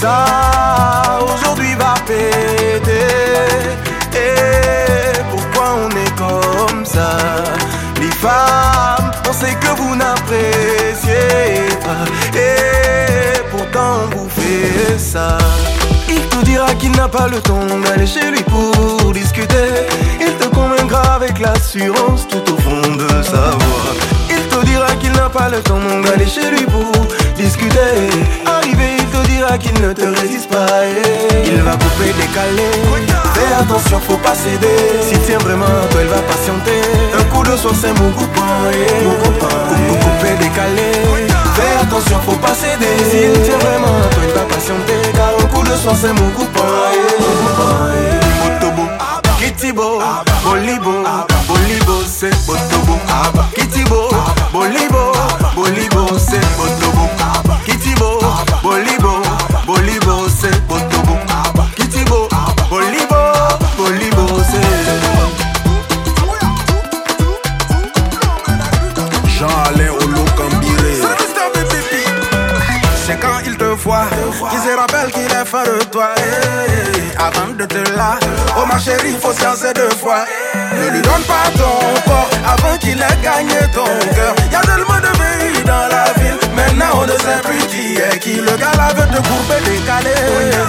Ça, aujourd'hui va péter. Et pourquoi on est comme ça? Les femmes, on sait que vous n'appréciez pas. Et pourtant vous faites ça. Il te dira qu'il n'a pas le temps d'aller chez lui pour discuter. Il te convaincra avec l'assurance tout le temps d'aller chez lui pour discuter. Arrivé, il te dira qu'il ne te résiste pas. et Il va couper, décaler. Fais attention, faut pas céder. S'il tient vraiment toi, il va patienter. Un coup de soin, c'est mon copain. Coupe, couper, décaler. Fais attention, faut pas céder. S'il tient vraiment toi, il va patienter. Car un coup de soin, c'est mon copain. Botobo, Kitibo, Bolibo, Bolibo, voit qu'il se rappelle qu'il est fan de toi. eh. Avant de te là, oh ma chérie, faut se lancer deux fois. Ne lui donne pas ton corps avant qu'il ait gagné ton cœur. Y'a tellement de pays dans la ville, maintenant on ne sait plus qui est qui. Le gars là veut te courber, décaler.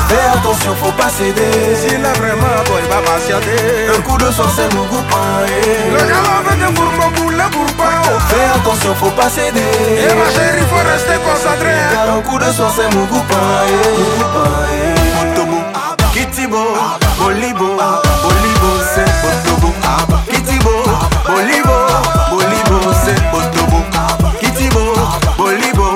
Fais attention, faut pas céder. S'il est vraiment toi, il va patienter. Un coup de soin, c'est mon copain. Le gars là veut te courber, bouler pour pas. Fais attention, faut pas céder. Et ma chérie, faut rester concentré. De soin, c'est mon copain. Botobo, Kitibo, Bolibo, Bolibo, c'est Botobo. Kitibo, Bolibo, Bolibo, c'est Botobo. Kitibo, Bolibo,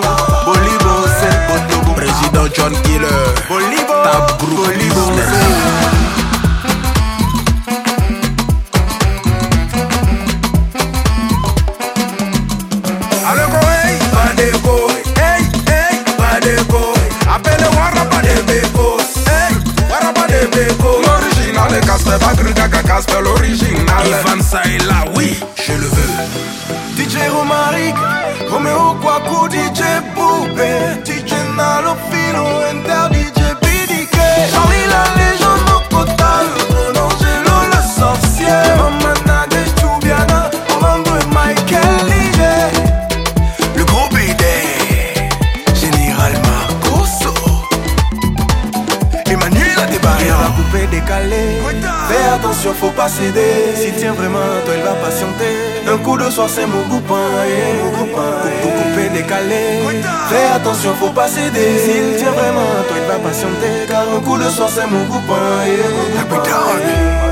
Bolibo, c'est Botobo. Président John Killer. Bolibo, Tab Group Bolibo, Casper, l'original. Ivan Saïla, oui, je le veux. DJ Romaric, Romeo Kwaku, DJ Fais attention, faut pas céder, s'il tient vraiment toi, il va patienter, un coup de soir, c'est mon pour couper, décaler, fais attention, faut pas céder, s'il tient vraiment toi, il va patienter, car un coup de soir, c'est mon yeah.